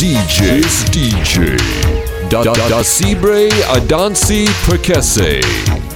DJ is DJ. Da da da Sibre Adansi Prekese.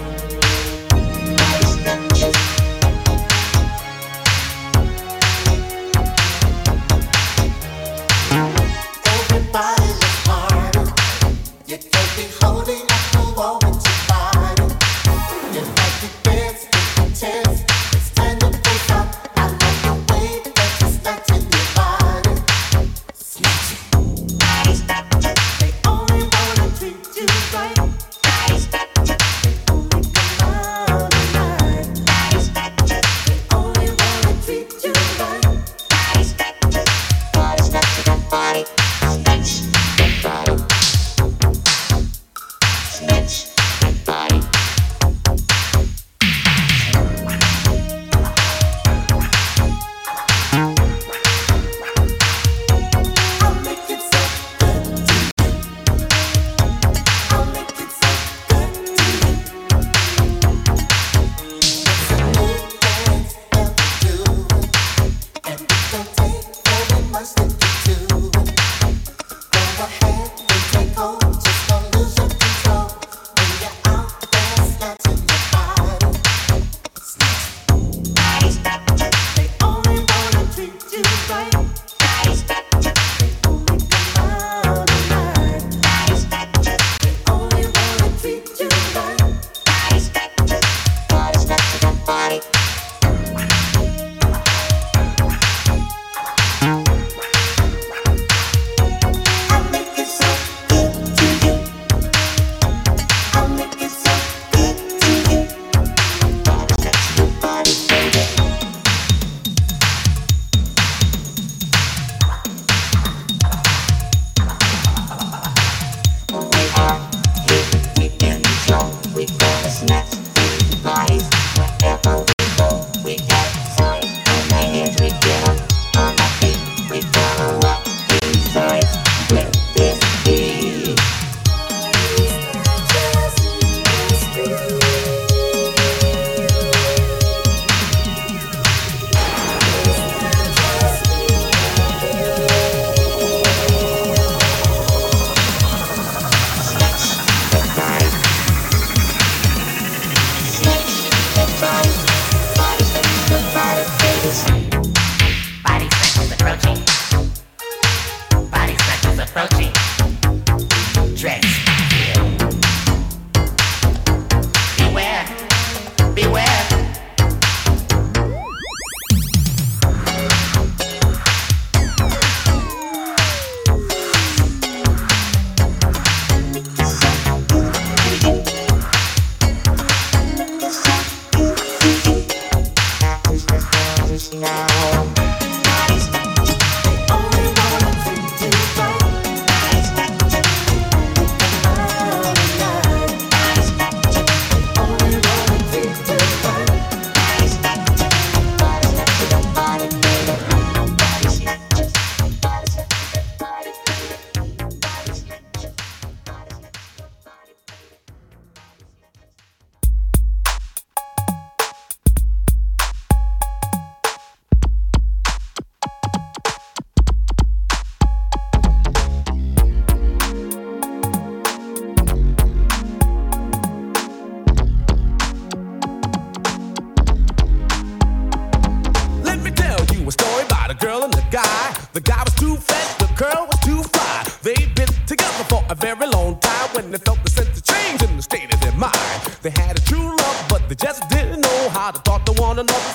the girl and the guy. The guy was too fat, the girl was too fly. They'd been together for a very long time when they felt the sense of change in the state of their mind. They had a true love, but they just didn't know how to talk to one another.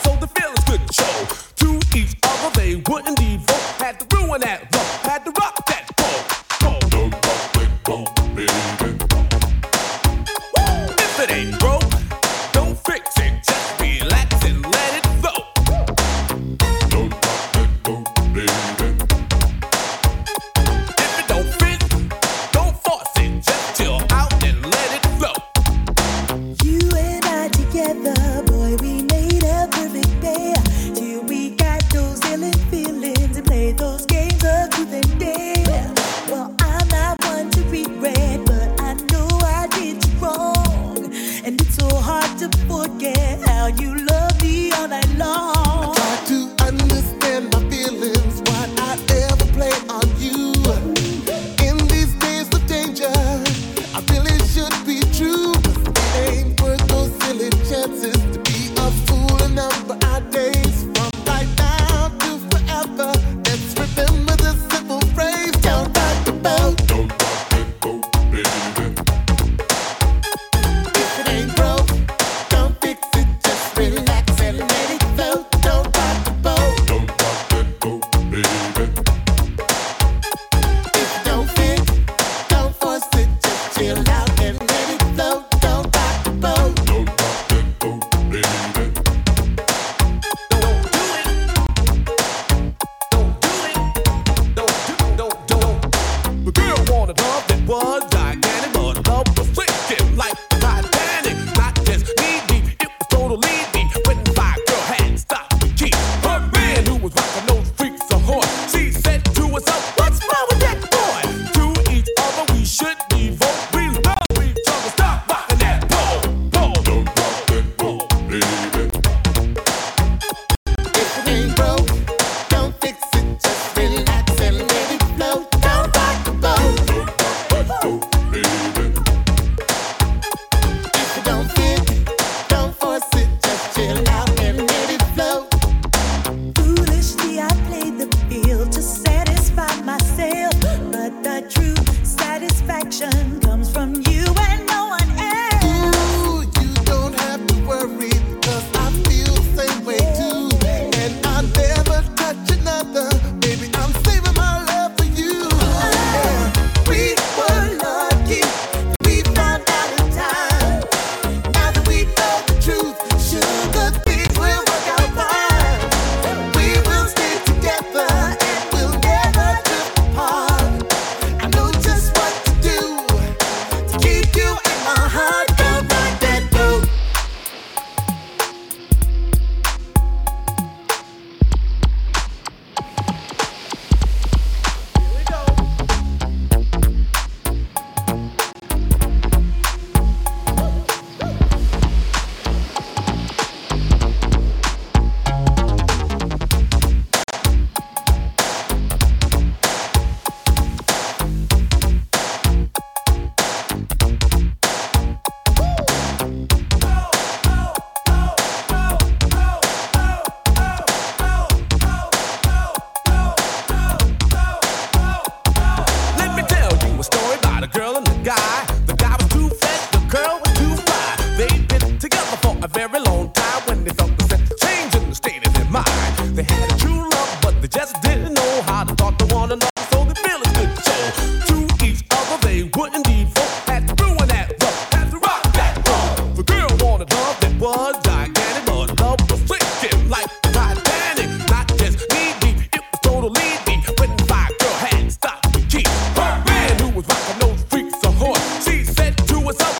what's up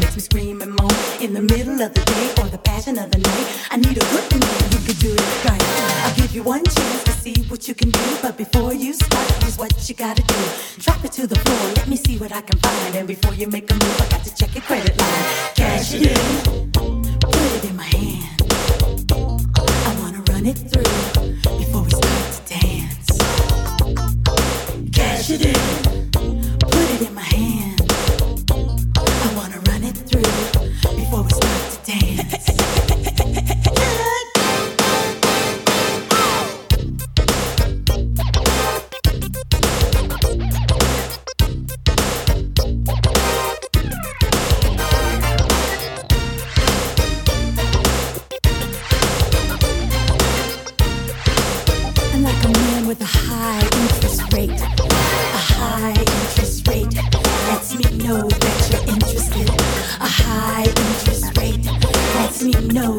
makes me scream and moan in the middle of the day or the passion of the night. I need a good man who can do it right. I'll give you one chance to see what you can do, but before you start, here's what you gotta do. Drop it to the floor, let me see what I can find, and before you make a move, I got to check your credit line. Cash it in, put it in my hand. I wanna run it through before we start to dance. Cash it in. with a high interest rate. A high interest rate lets me know that you're interested. A high interest rate lets me know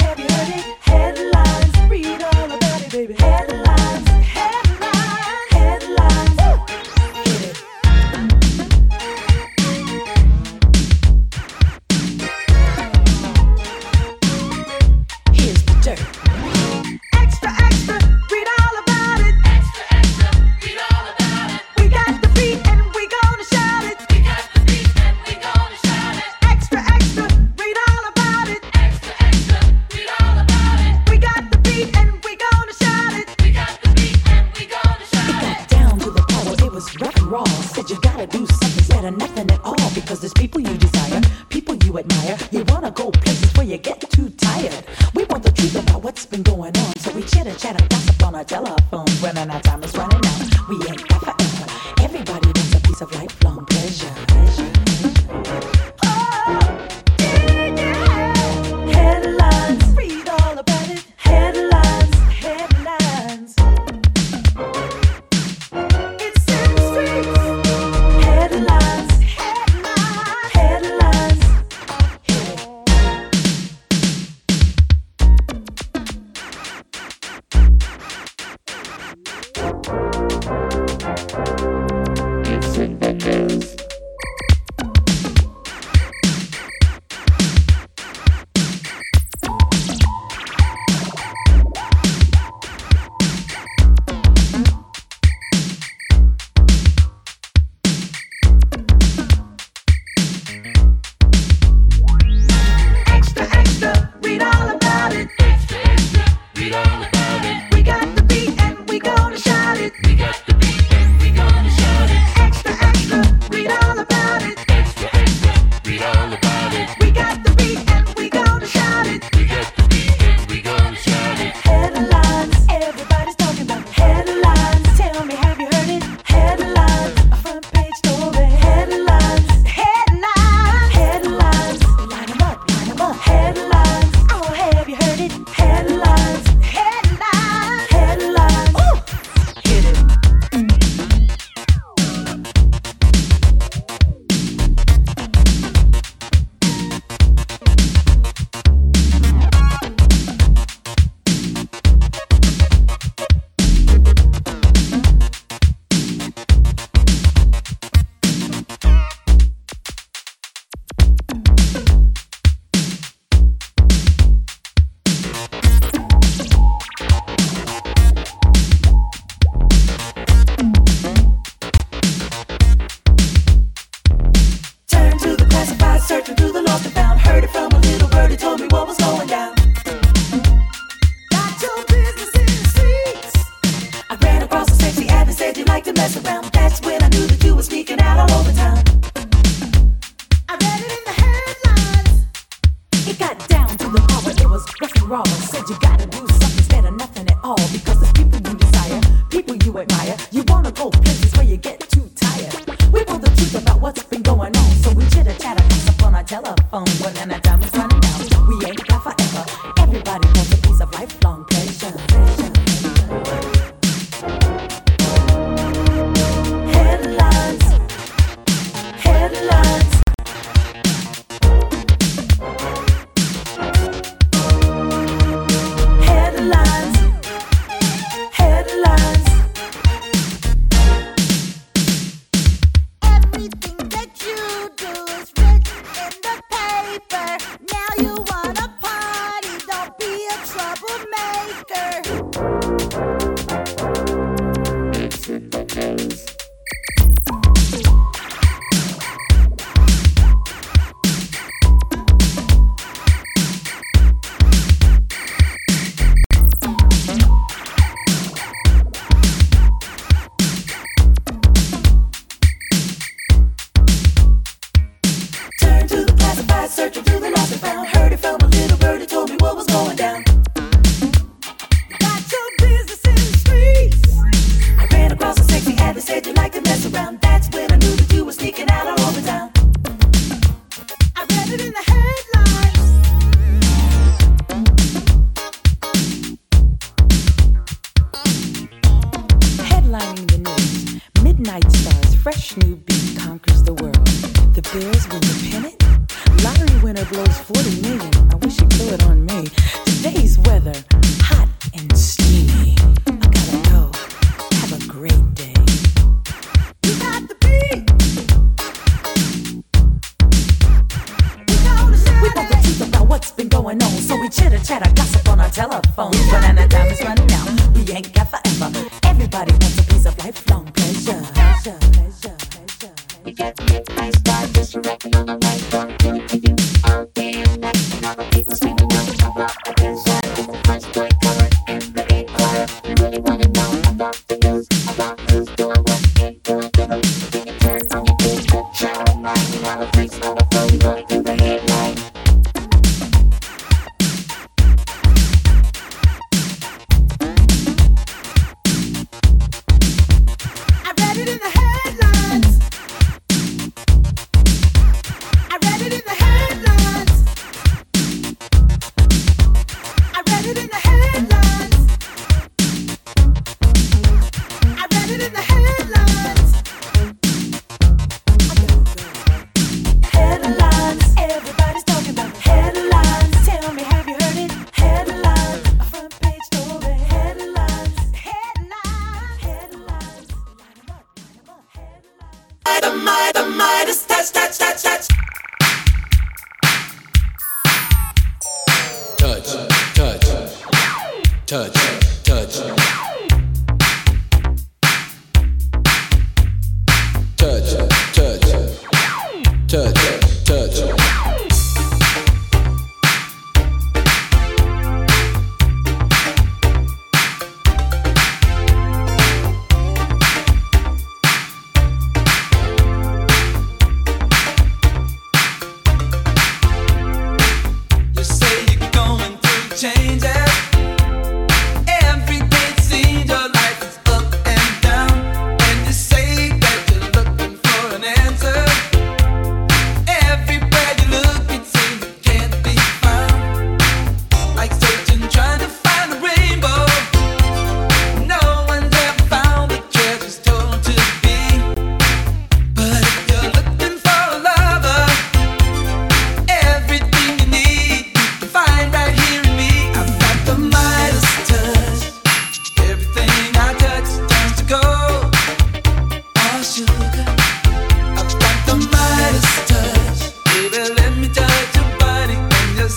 said you gotta do something better nothing at all because there's people you desire, people you admire. You wanna go places where you get too tired. We want the truth about what's been going on, so we chitter chatter gossip on our telephones. When our time is running out, we ain't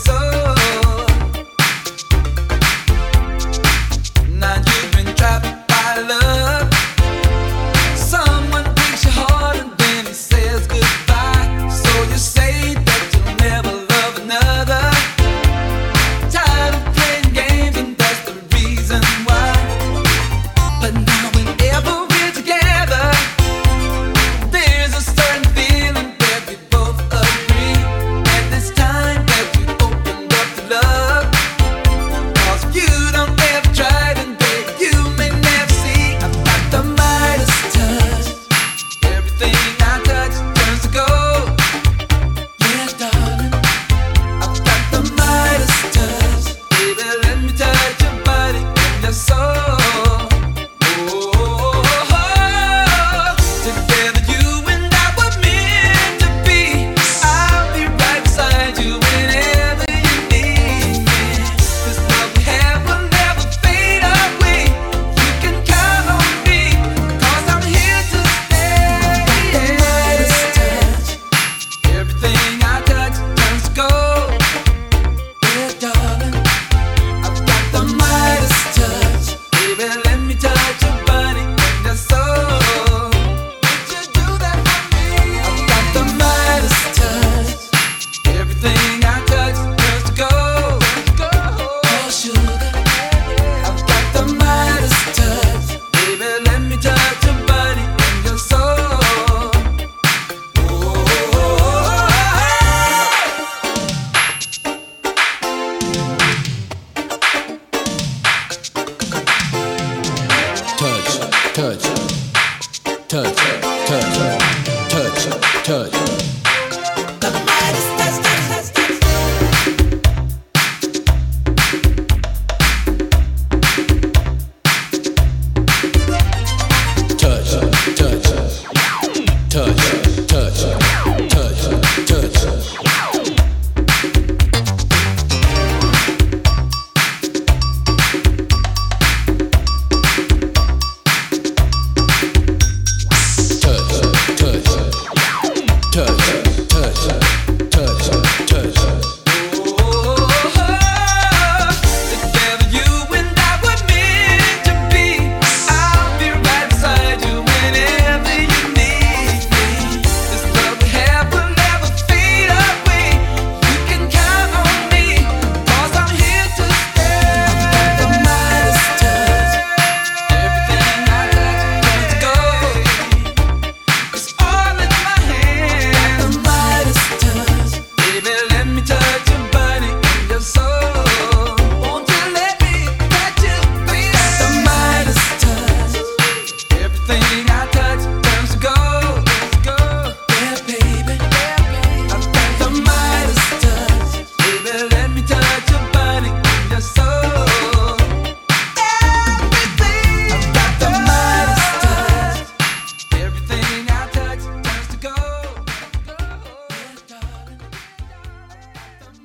so